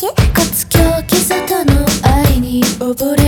コ骨狂気沙の愛に溺れ